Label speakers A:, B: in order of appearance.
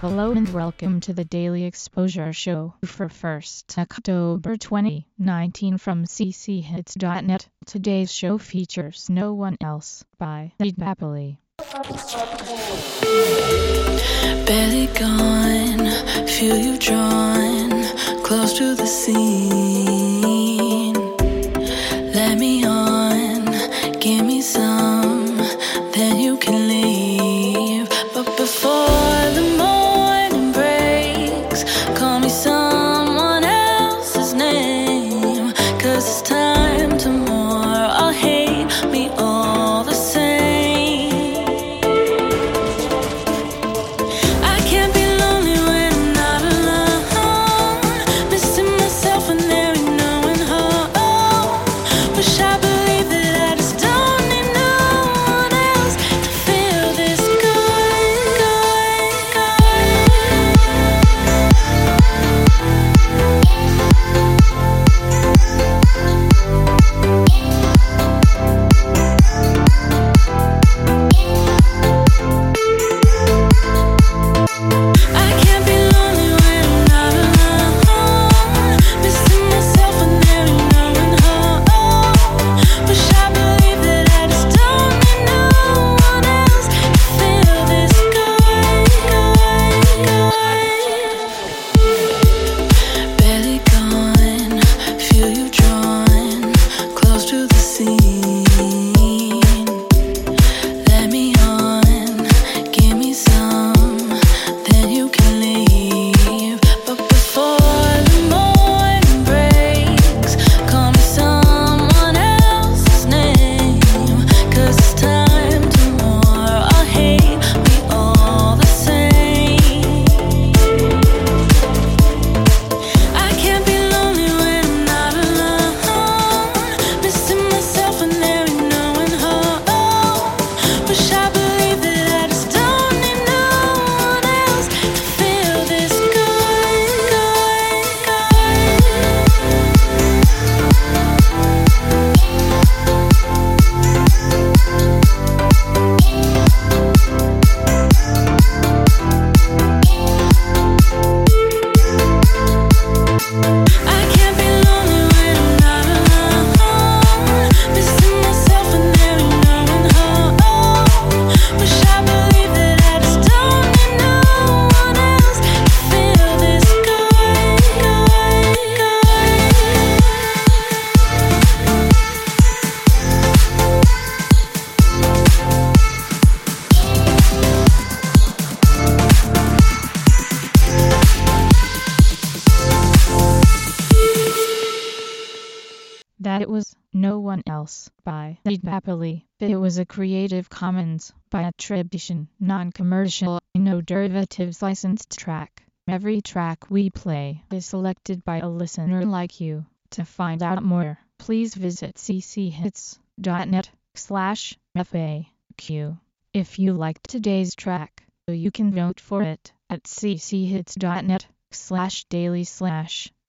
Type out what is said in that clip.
A: Hello and welcome to the Daily Exposure Show for 1st October 2019 from cchits.net. Today's show features No One Else by Reed Happily.
B: Barely gone, feel you drawn close to the scene. Time That
A: it was No One Else by Happily. It was a Creative Commons by attribution, non-commercial, no derivatives licensed track. Every track we play is selected by a listener like you. To find out more, please visit cchits.net slash FAQ. If you liked today's track, you can vote for it at cchits.net slash daily slash